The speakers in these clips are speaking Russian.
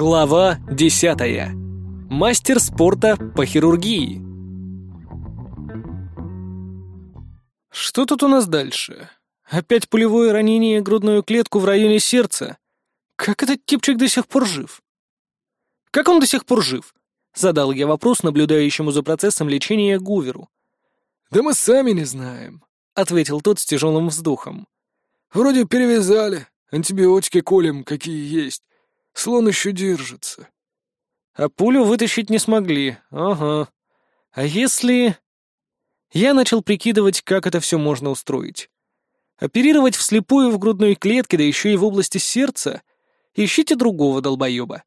Глава 10. Мастер спорта по хирургии. Что тут у нас дальше? Опять пулевое ранение грудную клетку в районе сердца. Как этот типчик до сих пор жив? Как он до сих пор жив? Задал я вопрос наблюдающему за процессом лечения Гуверу. «Да мы сами не знаем», — ответил тот с тяжелым вздохом. «Вроде перевязали, антибиотики колем, какие есть. Слон еще держится. А пулю вытащить не смогли. Ага. А если... Я начал прикидывать, как это все можно устроить. Оперировать вслепую в грудной клетке, да еще и в области сердца? Ищите другого долбоеба.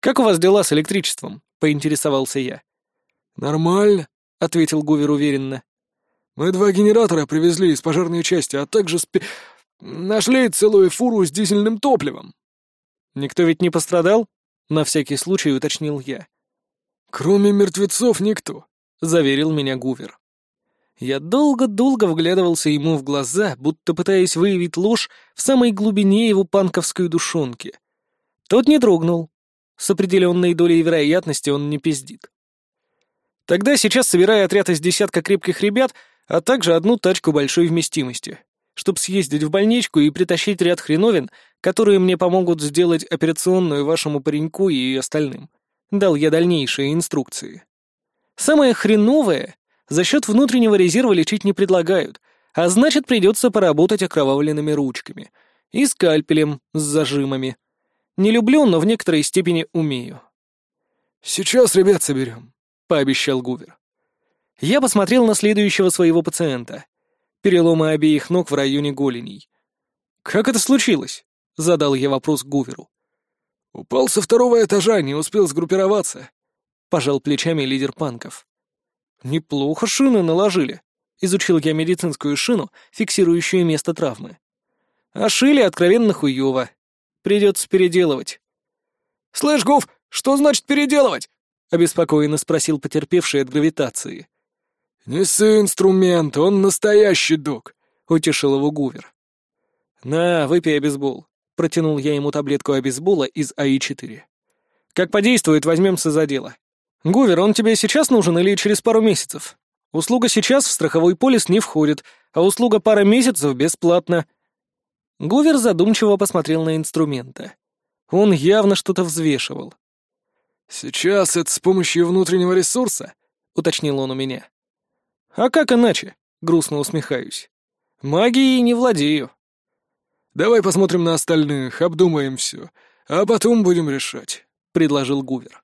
«Как у вас дела с электричеством?» — поинтересовался я. «Нормально», — ответил Гувер уверенно. «Мы два генератора привезли из пожарной части, а также спи... нашли целую фуру с дизельным топливом. «Никто ведь не пострадал?» — на всякий случай уточнил я. «Кроме мертвецов никто», — заверил меня Гувер. Я долго-долго вглядывался ему в глаза, будто пытаясь выявить ложь в самой глубине его панковской душонки. Тот не дрогнул. С определенной долей вероятности он не пиздит. Тогда сейчас собираю отряд из десятка крепких ребят, а также одну тачку большой вместимости чтобы съездить в больничку и притащить ряд хреновин, которые мне помогут сделать операционную вашему пареньку и остальным. Дал я дальнейшие инструкции. Самое хреновое, за счет внутреннего резерва лечить не предлагают, а значит придется поработать окровавленными ручками и скальпелем с зажимами. Не люблю, но в некоторой степени умею. «Сейчас ребят соберем», — пообещал Гувер. Я посмотрел на следующего своего пациента — переломы обеих ног в районе голеней. «Как это случилось?» — задал я вопрос Гуверу. «Упал со второго этажа, не успел сгруппироваться», — пожал плечами лидер панков. «Неплохо шины наложили», — изучил я медицинскую шину, фиксирующую место травмы. «А шили откровенно хуёво. Придется переделывать». «Слышь, Гуф, что значит переделывать?» — обеспокоенно спросил потерпевший от гравитации. «Неси инструмент, он настоящий док», — утешил его Гувер. «На, выпей обезбол», — протянул я ему таблетку обезбола из АИ-4. «Как подействует, возьмемся за дело. Гувер, он тебе сейчас нужен или через пару месяцев? Услуга сейчас в страховой полис не входит, а услуга пара месяцев бесплатна». Гувер задумчиво посмотрел на инструменты. Он явно что-то взвешивал. «Сейчас это с помощью внутреннего ресурса?» — уточнил он у меня. «А как иначе?» — грустно усмехаюсь. «Магией не владею». «Давай посмотрим на остальных, обдумаем все, а потом будем решать», — предложил Гувер.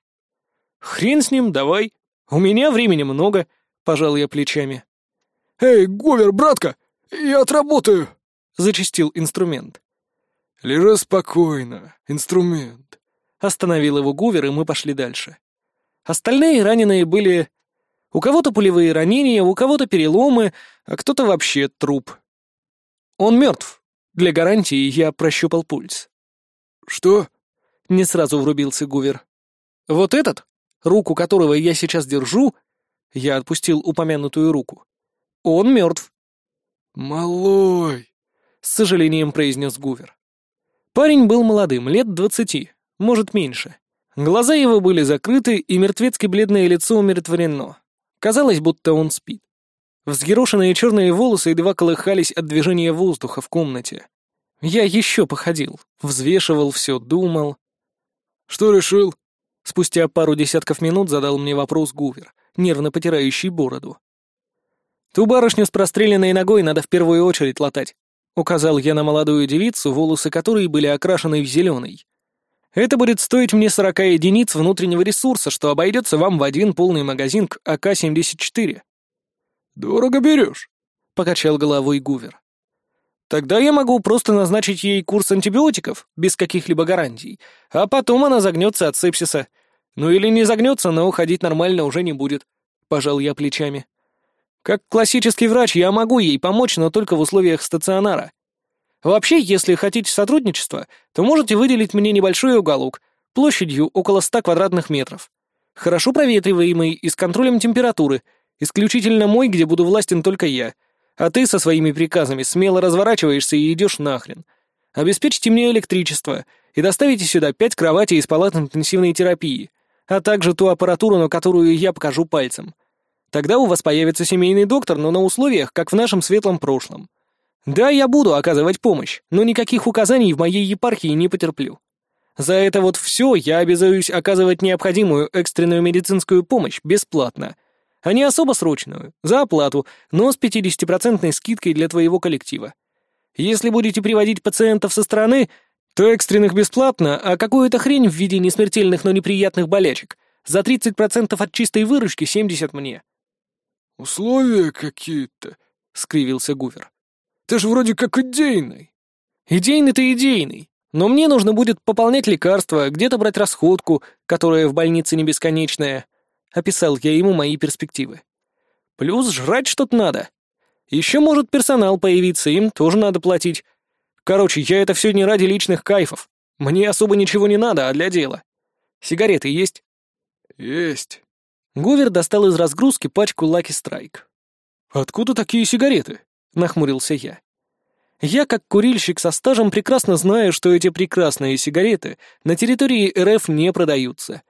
«Хрен с ним, давай. У меня времени много», — пожал я плечами. «Эй, Гувер, братка, я отработаю», — зачистил инструмент. «Лежи спокойно, инструмент», — остановил его Гувер, и мы пошли дальше. Остальные раненые были у кого-то пулевые ранения, у кого-то переломы, а кто-то вообще труп. Он мертв. Для гарантии я прощупал пульс. «Что?» — не сразу врубился Гувер. «Вот этот, руку которого я сейчас держу...» Я отпустил упомянутую руку. «Он мертв». «Малой!» — с сожалением произнес Гувер. Парень был молодым, лет двадцати, может, меньше. Глаза его были закрыты, и мертвецки бледное лицо умиротворено. Казалось, будто он спит. Взъерошенные черные волосы едва колыхались от движения воздуха в комнате. Я еще походил, взвешивал все, думал. «Что решил?» Спустя пару десятков минут задал мне вопрос Гувер, нервно потирающий бороду. «Ту барышню с простреленной ногой надо в первую очередь латать», указал я на молодую девицу, волосы которой были окрашены в зеленый. Это будет стоить мне 40 единиц внутреннего ресурса, что обойдется вам в один полный магазин к АК-74». «Дорого берешь», — покачал головой Гувер. «Тогда я могу просто назначить ей курс антибиотиков, без каких-либо гарантий, а потом она загнется от сепсиса. Ну или не загнется, но уходить нормально уже не будет», — пожал я плечами. «Как классический врач я могу ей помочь, но только в условиях стационара. Вообще, если хотите сотрудничества, то можете выделить мне небольшой уголок, площадью около 100 квадратных метров. Хорошо проветриваемый и с контролем температуры, исключительно мой, где буду властен только я. А ты со своими приказами смело разворачиваешься и идешь нахрен. Обеспечьте мне электричество, и доставите сюда пять кроватей из палат интенсивной терапии, а также ту аппаратуру, на которую я покажу пальцем. Тогда у вас появится семейный доктор, но на условиях, как в нашем светлом прошлом. Да, я буду оказывать помощь, но никаких указаний в моей епархии не потерплю. За это вот все я обязуюсь оказывать необходимую экстренную медицинскую помощь бесплатно, а не особо срочную, за оплату, но с 50% скидкой для твоего коллектива. Если будете приводить пациентов со стороны, то экстренных бесплатно, а какую-то хрень в виде несмертельных, но неприятных болячек. За 30% от чистой выручки 70 мне. «Условия какие-то», — скривился Гувер. «Ты ж вроде как идейный». «Идейный-то идейный. Но мне нужно будет пополнять лекарства, где-то брать расходку, которая в больнице не бесконечная». Описал я ему мои перспективы. «Плюс жрать что-то надо. Еще может персонал появиться, им тоже надо платить. Короче, я это все не ради личных кайфов. Мне особо ничего не надо, а для дела. Сигареты есть?» «Есть». Гувер достал из разгрузки пачку Lucky Strike. «Откуда такие сигареты?» — нахмурился я. Я, как курильщик со стажем, прекрасно знаю, что эти прекрасные сигареты на территории РФ не продаются.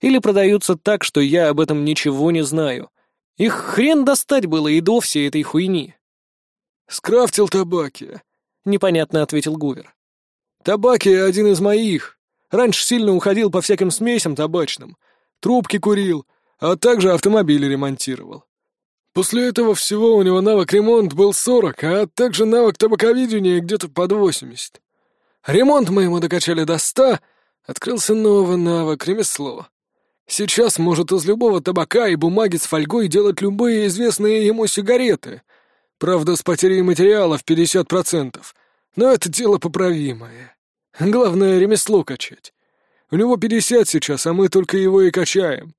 Или продаются так, что я об этом ничего не знаю. Их хрен достать было и до всей этой хуйни. «Скрафтил табаки», — непонятно ответил Гувер. «Табаки один из моих. Раньше сильно уходил по всяким смесям табачным. Трубки курил, а также автомобили ремонтировал. После этого всего у него навык ремонт был 40, а также навык табаковидения где-то под 80. Ремонт мы ему докачали до 100, открылся новый навык ремесло. Сейчас может из любого табака и бумаги с фольгой делать любые известные ему сигареты — Правда, с потерей материала в 50%. Но это дело поправимое. Главное, ремесло качать. У него 50 сейчас, а мы только его и качаем.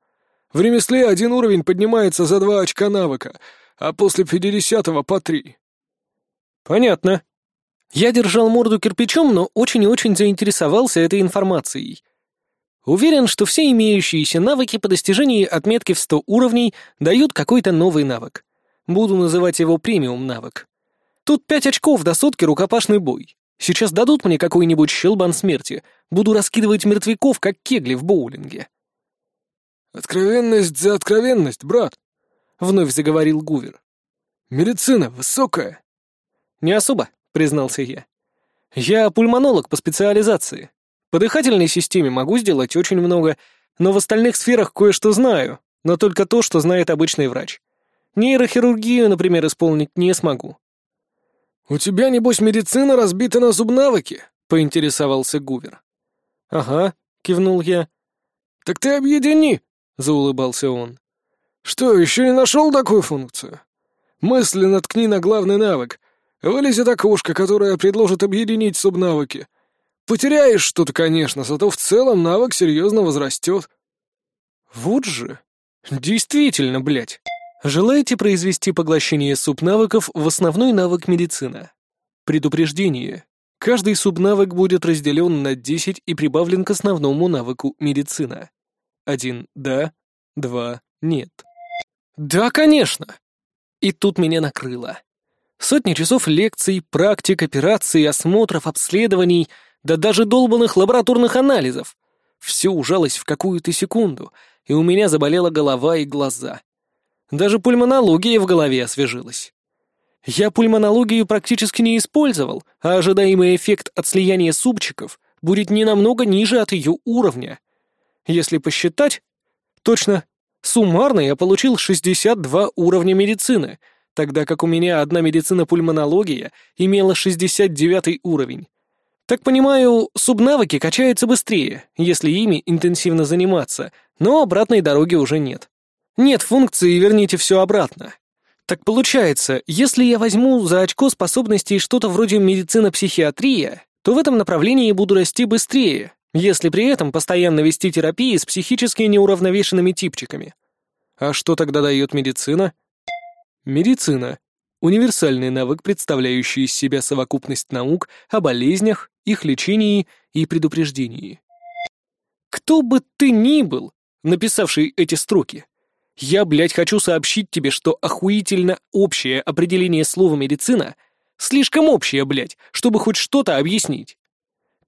В ремесле один уровень поднимается за два очка навыка, а после 50-го по три. Понятно. Я держал морду кирпичом, но очень и очень заинтересовался этой информацией. Уверен, что все имеющиеся навыки по достижении отметки в 100 уровней дают какой-то новый навык. Буду называть его премиум навык. Тут пять очков до сотки рукопашный бой. Сейчас дадут мне какой-нибудь щелбан смерти. Буду раскидывать мертвяков, как кегли в боулинге. «Откровенность за откровенность, брат», — вновь заговорил Гувер. «Медицина высокая». «Не особо», — признался я. «Я пульмонолог по специализации. По дыхательной системе могу сделать очень много, но в остальных сферах кое-что знаю, но только то, что знает обычный врач. Нейрохирургию, например, исполнить не смогу». «У тебя, небось, медицина разбита на зубнавыки?» — поинтересовался Гувер. «Ага», — кивнул я. «Так ты объедини», — заулыбался он. «Что, еще не нашел такую функцию? Мысли наткни на главный навык. Вылезет окошко, которое предложит объединить субнавыки. Потеряешь что-то, конечно, зато в целом навык серьезно возрастет». «Вот же! Действительно, блядь!» Желаете произвести поглощение субнавыков в основной навык медицина? Предупреждение. Каждый субнавык будет разделен на 10 и прибавлен к основному навыку медицина. Один — да, два — нет. Да, конечно! И тут меня накрыло. Сотни часов лекций, практик, операций, осмотров, обследований, да даже долбанных лабораторных анализов. Все ужалось в какую-то секунду, и у меня заболела голова и глаза. Даже пульмонология в голове освежилась. Я пульмонологию практически не использовал, а ожидаемый эффект от слияния супчиков будет не намного ниже от ее уровня. Если посчитать, точно, суммарно я получил 62 уровня медицины, тогда как у меня одна медицина-пульмонология имела 69 уровень. Так понимаю, субнавыки качаются быстрее, если ими интенсивно заниматься, но обратной дороги уже нет. Нет функции «верните все обратно». Так получается, если я возьму за очко способностей что-то вроде медицина-психиатрия, то в этом направлении буду расти быстрее, если при этом постоянно вести терапии с психически неуравновешенными типчиками. А что тогда дает медицина? Медицина — универсальный навык, представляющий из себя совокупность наук о болезнях, их лечении и предупреждении. Кто бы ты ни был, написавший эти строки, я, блядь, хочу сообщить тебе, что охуительно общее определение слова «медицина» слишком общее, блядь, чтобы хоть что-то объяснить.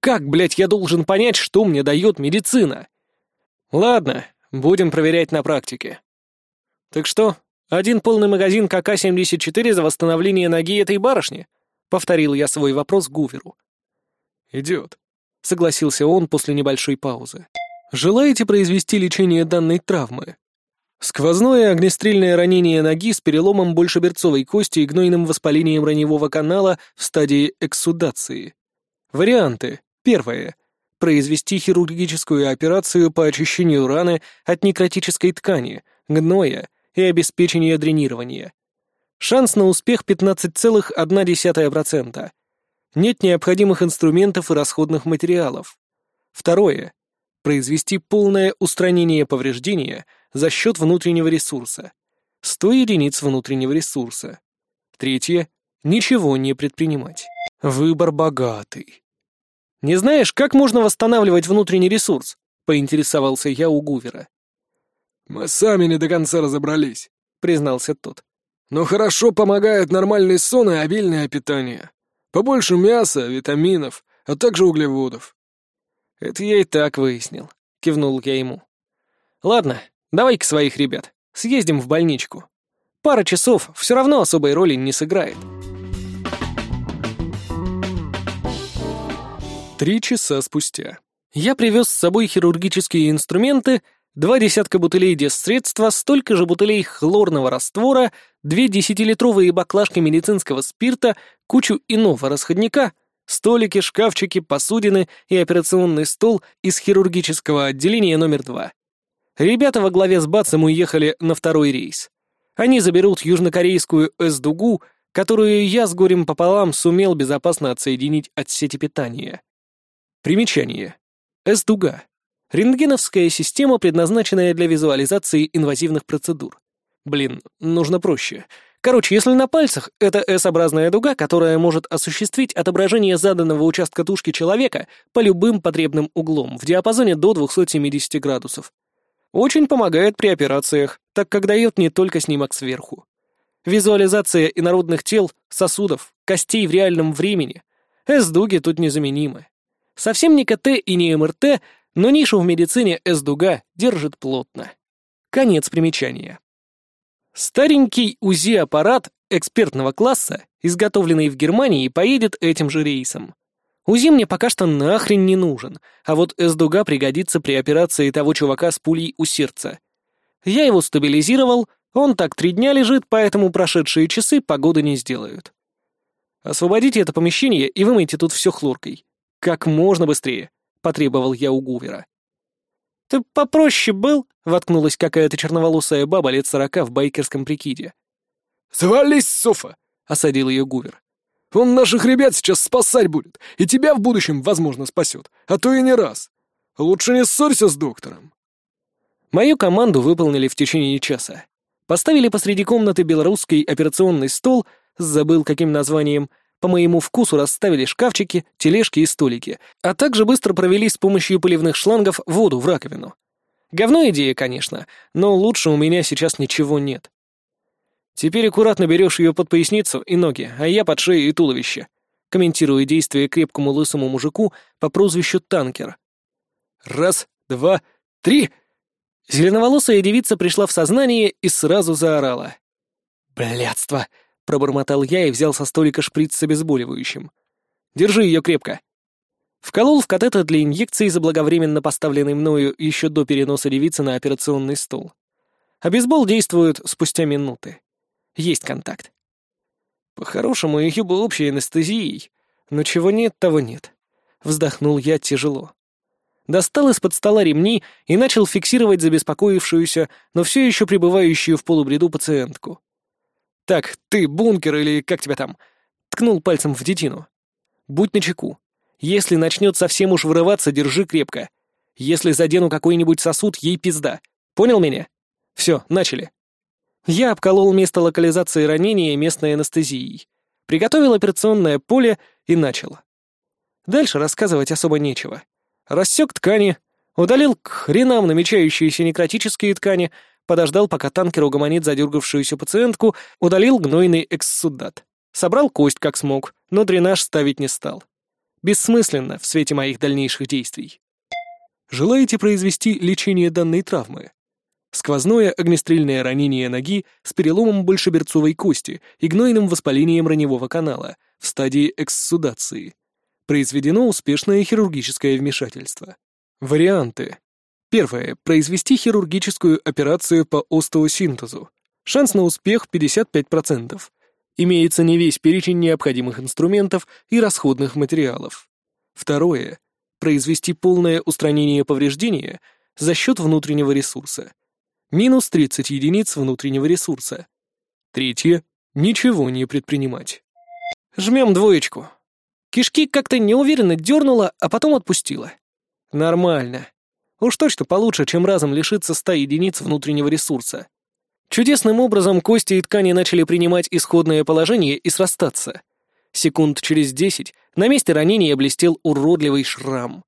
Как, блядь, я должен понять, что мне дает медицина? Ладно, будем проверять на практике. Так что, один полный магазин КК-74 за восстановление ноги этой барышни? Повторил я свой вопрос Гуверу. Идет, согласился он после небольшой паузы. Желаете произвести лечение данной травмы? Сквозное огнестрельное ранение ноги с переломом большеберцовой кости и гнойным воспалением раневого канала в стадии экссудации. Варианты. Первое. Произвести хирургическую операцию по очищению раны от некротической ткани, гноя и обеспечения дренирования. Шанс на успех 15,1%. Нет необходимых инструментов и расходных материалов. Второе. Произвести полное устранение повреждения – за счет внутреннего ресурса. 100 единиц внутреннего ресурса. Третье — ничего не предпринимать. Выбор богатый. «Не знаешь, как можно восстанавливать внутренний ресурс?» — поинтересовался я у Гувера. «Мы сами не до конца разобрались», — признался тот. «Но хорошо помогает нормальный сон и обильное питание. Побольше мяса, витаминов, а также углеводов». «Это я и так выяснил», — кивнул я ему. «Ладно, Давай-ка своих ребят. Съездим в больничку. Пара часов все равно особой роли не сыграет. Три часа спустя. Я привез с собой хирургические инструменты, два десятка бутылей дезсредства, столько же бутылей хлорного раствора, две десятилитровые баклажки медицинского спирта, кучу иного расходника, столики, шкафчики, посудины и операционный стол из хирургического отделения номер два. Ребята во главе с Бацем уехали на второй рейс. Они заберут южнокорейскую С-дугу, которую я с горем пополам сумел безопасно отсоединить от сети питания. Примечание. С-дуга. Рентгеновская система, предназначенная для визуализации инвазивных процедур. Блин, нужно проще. Короче, если на пальцах, это S-образная дуга, которая может осуществить отображение заданного участка тушки человека по любым потребным углом в диапазоне до 270 градусов. Очень помогает при операциях, так как дает не только снимок сверху. Визуализация инородных тел, сосудов, костей в реальном времени. С-дуги тут незаменимы. Совсем не КТ и не МРТ, но нишу в медицине С-дуга держит плотно. Конец примечания. Старенький УЗИ-аппарат экспертного класса, изготовленный в Германии, поедет этим же рейсом. УЗИ мне пока что нахрен не нужен, а вот С-дуга пригодится при операции того чувака с пулей у сердца. Я его стабилизировал, он так три дня лежит, поэтому прошедшие часы погоды не сделают. Освободите это помещение и вымойте тут все хлоркой. Как можно быстрее, потребовал я у Гувера. Ты попроще был? воткнулась какая-то черноволосая баба лет сорока в байкерском прикиде. «Завались, Софа!» — осадил ее Гувер. Он наших ребят сейчас спасать будет, и тебя в будущем, возможно, спасет, а то и не раз. Лучше не ссорься с доктором». Мою команду выполнили в течение часа. Поставили посреди комнаты белорусский операционный стол, забыл каким названием, по моему вкусу расставили шкафчики, тележки и столики, а также быстро провели с помощью поливных шлангов воду в раковину. Говно идея, конечно, но лучше у меня сейчас ничего нет. Теперь аккуратно берешь ее под поясницу и ноги, а я под шею и туловище. Комментирую действия крепкому лысому мужику по прозвищу Танкер. Раз, два, три. Зеленоволосая девица пришла в сознание и сразу заорала. «Блядство!» — пробормотал я и взял со столика шприц с обезболивающим. «Держи ее крепко!» Вколол в катетер для инъекции, заблаговременно поставленный мною еще до переноса девицы на операционный стол. Обезбол действует спустя минуты. Есть контакт. По-хорошему, ее бы общей анестезией, но чего нет, того нет. Вздохнул я тяжело. Достал из-под стола ремни и начал фиксировать забеспокоившуюся, но все еще пребывающую в полубреду пациентку. «Так, ты бункер или как тебя там?» Ткнул пальцем в детину. «Будь начеку. Если начнет совсем уж вырываться, держи крепко. Если задену какой-нибудь сосуд, ей пизда. Понял меня? Все, начали». Я обколол место локализации ранения местной анестезией, приготовил операционное поле и начал. Дальше рассказывать особо нечего. Рассек ткани, удалил к хренам намечающиеся некротические ткани, подождал, пока танкер угомонит задергавшуюся пациентку, удалил гнойный экссудат. Собрал кость как смог, но дренаж ставить не стал. Бессмысленно в свете моих дальнейших действий. Желаете произвести лечение данной травмы? Сквозное огнестрельное ранение ноги с переломом большеберцовой кости и гнойным воспалением раневого канала в стадии экссудации. Произведено успешное хирургическое вмешательство. Варианты. Первое. Произвести хирургическую операцию по остеосинтезу. Шанс на успех 55%. Имеется не весь перечень необходимых инструментов и расходных материалов. Второе. Произвести полное устранение повреждения за счет внутреннего ресурса. Минус 30 единиц внутреннего ресурса. Третье. Ничего не предпринимать. Жмем двоечку. Кишки как-то неуверенно дернула, а потом отпустила. Нормально. Уж точно получше, чем разом лишиться 100 единиц внутреннего ресурса. Чудесным образом кости и ткани начали принимать исходное положение и срастаться. Секунд через десять на месте ранения блестел уродливый шрам.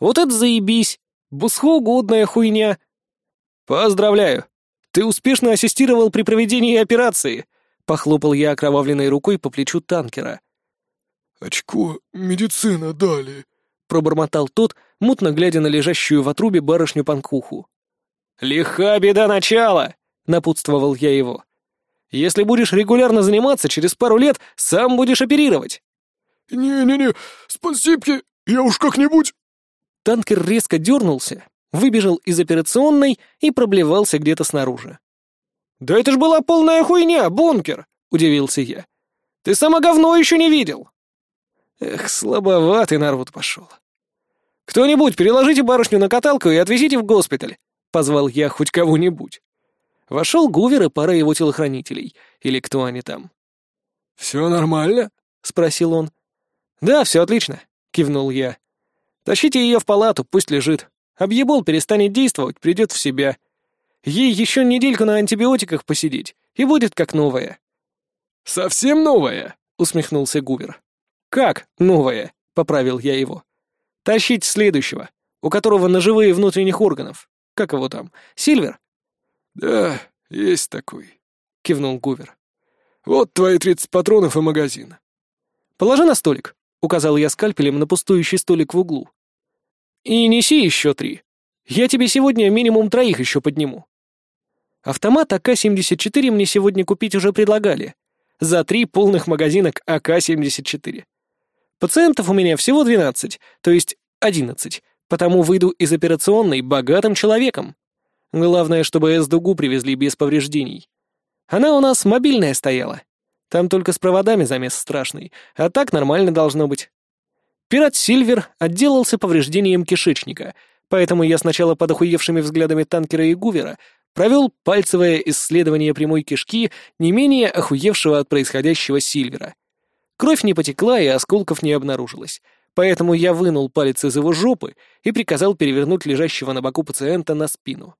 Вот это заебись! Бусхоугодная хуйня! Поздравляю! Ты успешно ассистировал при проведении операции! Похлопал я окровавленной рукой по плечу танкера. «Очко медицина дали», — пробормотал тот, мутно глядя на лежащую в отрубе барышню-панкуху. «Лиха беда начала!» — напутствовал я его. «Если будешь регулярно заниматься, через пару лет сам будешь оперировать». «Не-не-не, спасибо, я уж как-нибудь...» Танкер резко дернулся, выбежал из операционной и проблевался где-то снаружи. «Да это ж была полная хуйня, бункер!» — удивился я. «Ты само говно еще не видел!» Эх, слабоватый народ пошел. «Кто-нибудь, переложите барышню на каталку и отвезите в госпиталь», — позвал я хоть кого-нибудь. Вошел Гувер и пара его телохранителей, или кто они там. «Все нормально?» — спросил он. «Да, все отлично», — кивнул я. «Тащите ее в палату, пусть лежит. Объебол перестанет действовать, придет в себя. Ей еще недельку на антибиотиках посидеть, и будет как новая». «Совсем новая?» — усмехнулся Гувер. «Как новая?» — поправил я его. «Тащить следующего, у которого ножевые внутренних органов. Как его там? Сильвер?» «Да, есть такой», — кивнул Гувер. «Вот твои тридцать патронов и магазин». «Положи на столик», — указал я скальпелем на пустующий столик в углу. «И неси еще три. Я тебе сегодня минимум троих еще подниму». Автомат АК-74 мне сегодня купить уже предлагали. За три полных магазинок АК-74. Пациентов у меня всего 12, то есть 11, потому выйду из операционной богатым человеком. Главное, чтобы С-дугу привезли без повреждений. Она у нас мобильная стояла. Там только с проводами замес страшный, а так нормально должно быть. Пират Сильвер отделался повреждением кишечника, поэтому я сначала под охуевшими взглядами танкера и гувера провел пальцевое исследование прямой кишки не менее охуевшего от происходящего Сильвера. Кровь не потекла и осколков не обнаружилось, поэтому я вынул палец из его жопы и приказал перевернуть лежащего на боку пациента на спину.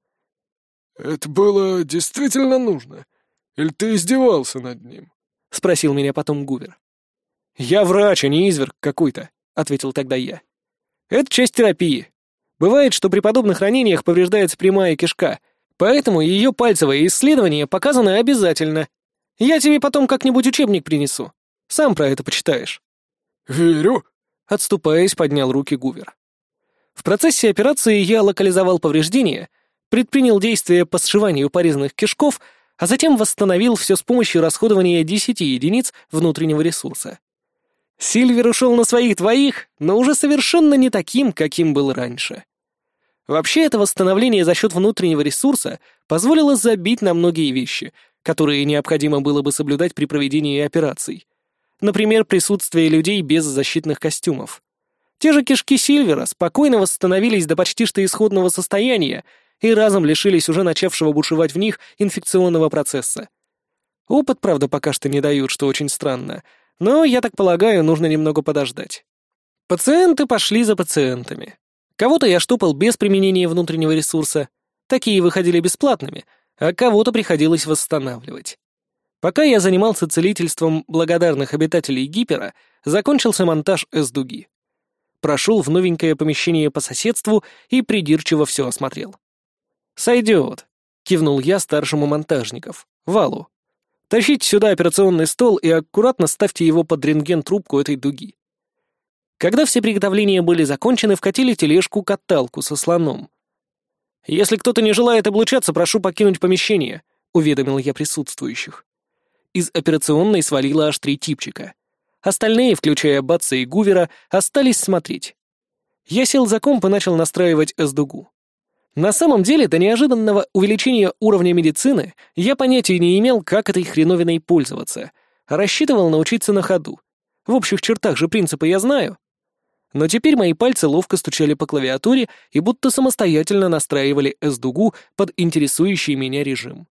«Это было действительно нужно? Или ты издевался над ним?» — спросил меня потом Гувер. «Я врач, а не изверг какой-то», — ответил тогда я. «Это часть терапии. Бывает, что при подобных ранениях повреждается прямая кишка, поэтому ее пальцевое исследование показано обязательно. Я тебе потом как-нибудь учебник принесу. Сам про это почитаешь». «Верю», — отступаясь, поднял руки Гувер. В процессе операции я локализовал повреждения, предпринял действия по сшиванию порезанных кишков, а затем восстановил все с помощью расходования 10 единиц внутреннего ресурса. Сильвер ушел на своих двоих, но уже совершенно не таким, каким был раньше. Вообще, это восстановление за счет внутреннего ресурса позволило забить на многие вещи, которые необходимо было бы соблюдать при проведении операций. Например, присутствие людей без защитных костюмов. Те же кишки Сильвера спокойно восстановились до почти что исходного состояния и разом лишились уже начавшего бушевать в них инфекционного процесса. Опыт, правда, пока что не дают, что очень странно, но, я так полагаю, нужно немного подождать. Пациенты пошли за пациентами. Кого-то я штопал без применения внутреннего ресурса, такие выходили бесплатными, а кого-то приходилось восстанавливать. Пока я занимался целительством благодарных обитателей Гипера, закончился монтаж С-дуги. Прошел в новенькое помещение по соседству и придирчиво все осмотрел. «Сойдет», — кивнул я старшему монтажников, Валу. «Тащите сюда операционный стол и аккуратно ставьте его под рентген-трубку этой дуги». Когда все приготовления были закончены, вкатили тележку-каталку со слоном. «Если кто-то не желает облучаться, прошу покинуть помещение», — уведомил я присутствующих. Из операционной свалило аж три типчика. Остальные, включая Батса и Гувера, остались смотреть. Я сел за комп и начал настраивать эсдугу. На самом деле, до неожиданного увеличения уровня медицины я понятия не имел, как этой хреновиной пользоваться, рассчитывал научиться на ходу. В общих чертах же принципы я знаю. Но теперь мои пальцы ловко стучали по клавиатуре и будто самостоятельно настраивали S-дугу под интересующий меня режим.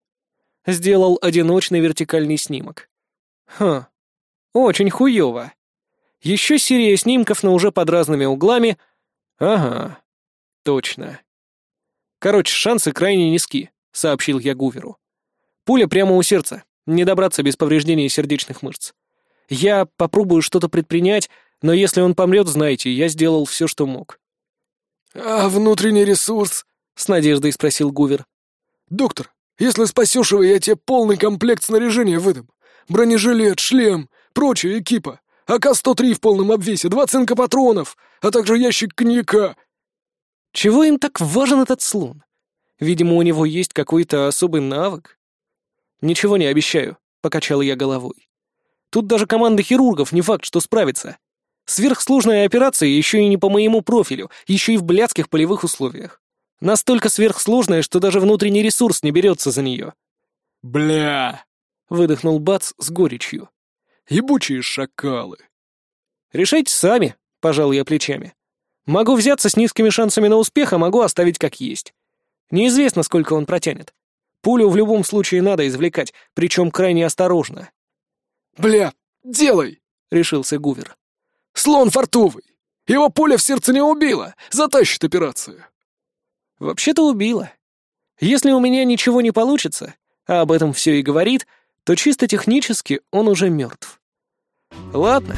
Сделал одиночный вертикальный снимок. Хм, очень хуёво. Еще серия снимков, но уже под разными углами. Ага, точно. Короче, шансы крайне низки, сообщил я Гуверу. Пуля прямо у сердца, не добраться без повреждения сердечных мышц. Я попробую что-то предпринять, но если он помрет, знайте, я сделал все, что мог». «А внутренний ресурс?» — с надеждой спросил Гувер. «Доктор, если спасешь его, я тебе полный комплект снаряжения выдам. Бронежилет, шлем, прочая экипа. АК-103 в полном обвесе, два цинка патронов, а также ящик коньяка». «Чего им так важен этот слон? Видимо, у него есть какой-то особый навык». «Ничего не обещаю», — покачал я головой. «Тут даже команда хирургов не факт, что справится. Сверхсложная операция еще и не по моему профилю, еще и в блядских полевых условиях. Настолько сверхсложная, что даже внутренний ресурс не берется за нее. «Бля!» — выдохнул Бац с горечью. «Ебучие шакалы!» «Решайте сами», — пожал я плечами. «Могу взяться с низкими шансами на успех, а могу оставить как есть. Неизвестно, сколько он протянет. Пулю в любом случае надо извлекать, причем крайне осторожно». «Бля, делай!» — решился Гувер. Слон фартовый! Его пуля в сердце не убила! Затащит операцию!» «Вообще-то убила. Если у меня ничего не получится, а об этом все и говорит, то чисто технически он уже мертв. Ладно».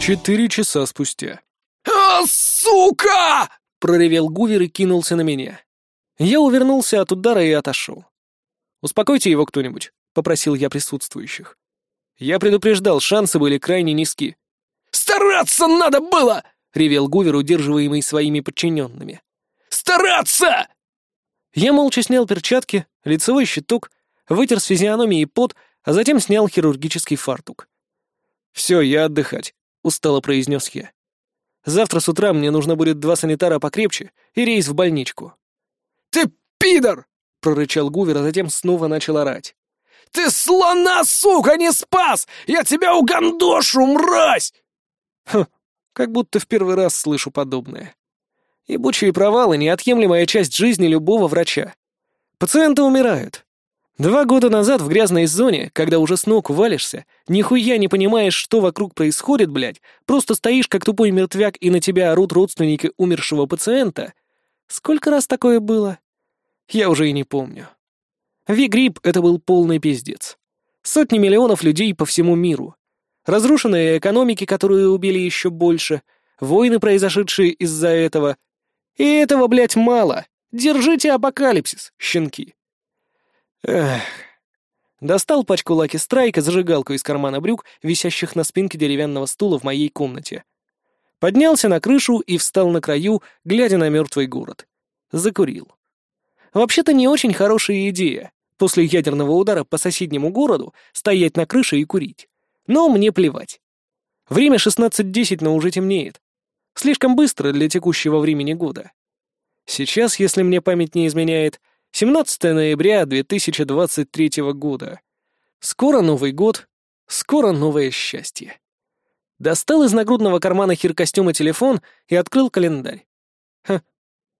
Четыре часа спустя. «А, сука!» — проревел Гувер и кинулся на меня. Я увернулся от удара и отошел. «Успокойте его кто-нибудь», — попросил я присутствующих. Я предупреждал, шансы были крайне низки. «Стараться надо было!» — ревел Гувер, удерживаемый своими подчиненными. «Стараться!» Я молча снял перчатки, лицевой щиток, вытер с физиономии пот, а затем снял хирургический фартук. «Все, я отдыхать», — устало произнес я. «Завтра с утра мне нужно будет два санитара покрепче и рейс в больничку». «Ты пидор!» — прорычал Гувер, а затем снова начал орать. Ты слона, сука, не спас! Я тебя угандошу, мразь!» Хм, как будто в первый раз слышу подобное. Ебучие провалы — неотъемлемая часть жизни любого врача. Пациенты умирают. Два года назад в грязной зоне, когда уже с ног валишься, нихуя не понимаешь, что вокруг происходит, блядь, просто стоишь как тупой мертвяк и на тебя орут родственники умершего пациента. Сколько раз такое было? Я уже и не помню. Вигрип — это был полный пиздец. Сотни миллионов людей по всему миру. Разрушенные экономики, которые убили еще больше, войны, произошедшие из-за этого. И этого, блядь, мало. Держите апокалипсис, щенки. Эх. Достал пачку Лаки Страйка, зажигалку из кармана брюк, висящих на спинке деревянного стула в моей комнате. Поднялся на крышу и встал на краю, глядя на мертвый город. Закурил. Вообще-то не очень хорошая идея после ядерного удара по соседнему городу стоять на крыше и курить. Но мне плевать. Время 16.10, но уже темнеет. Слишком быстро для текущего времени года. Сейчас, если мне память не изменяет, 17 ноября 2023 года. Скоро Новый год, скоро новое счастье. Достал из нагрудного кармана хиркостюма телефон и открыл календарь. Ха,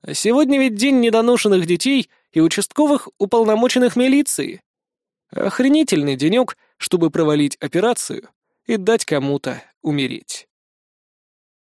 а сегодня ведь день недоношенных детей и участковых уполномоченных милиции. Охренительный денек, чтобы провалить операцию и дать кому-то умереть.